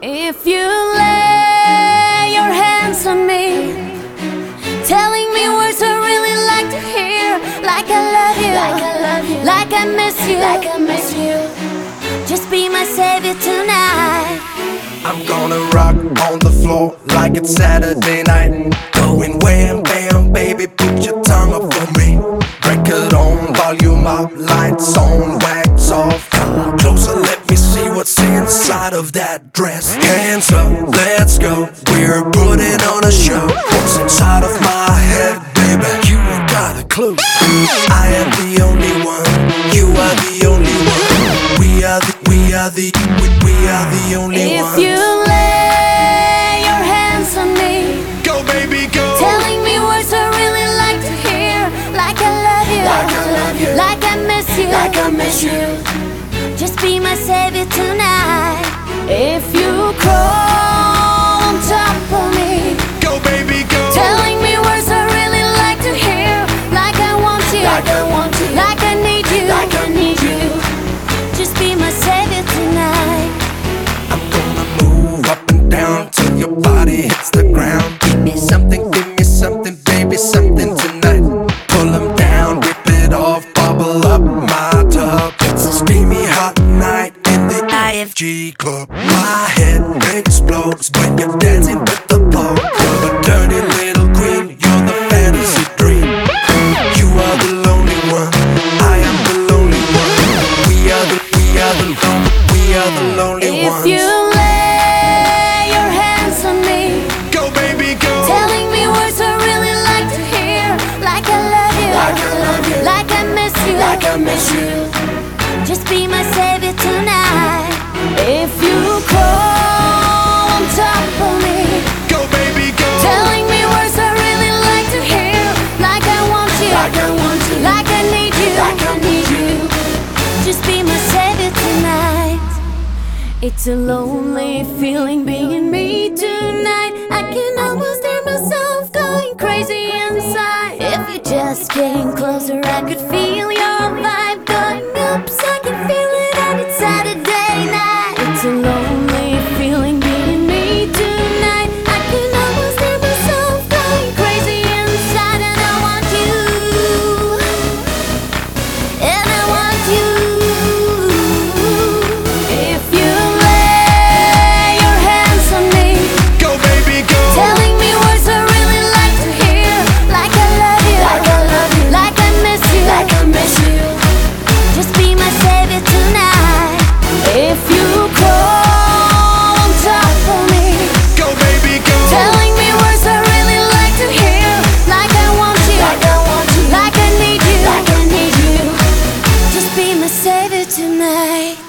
If you lay your hands on me, telling me words I really like to hear, like I love you, Like I love you. like I miss you, Like I miss you. just be my savior tonight. I'm gonna rock on the floor like it's Saturday night. Going wham bam, baby, put your tongue up for me. Record on, volume up, lights on, wax inside of that dress. Hands up, let's go. We're putting on a show. What's inside of my head, baby? You ain't got a clue. I am the only one. You are the only one. We are the, we are the, we, we are the only If ones. you lay your hands on me, Go, baby, go. telling me words I really like to hear, like I love you, Like I love you. like I miss you, Like I miss you. Just be my savior tonight. If you crawl on top of me, Go, baby, go. telling me words I really like to hear, like I want you, Like I want you. like I need you, Like I need you. just be my savior tonight. I'm gonna move up and down till your body hits the ground. Give me something, give me something, baby, something tonight. Pull 'em down, rip it off, bubble up my IFG club. My head explodes when you're dancing with the flow. You're the dirty little queen, you're the fantasy dream. You are the lonely one, I am the lonely one. We are the, we are the, lon- we are the lonely If ones. you lay your hands on me. Go, baby, go. Telling me words I really like to hear, like I love you, Like I love you. like I miss you, Like I miss you. just be you, you. just be my savior tonight. It's a lonely feeling being me tonight. I can almost hear myself going crazy inside. If you're just came closer, I could feel your vibe going up. Tonight.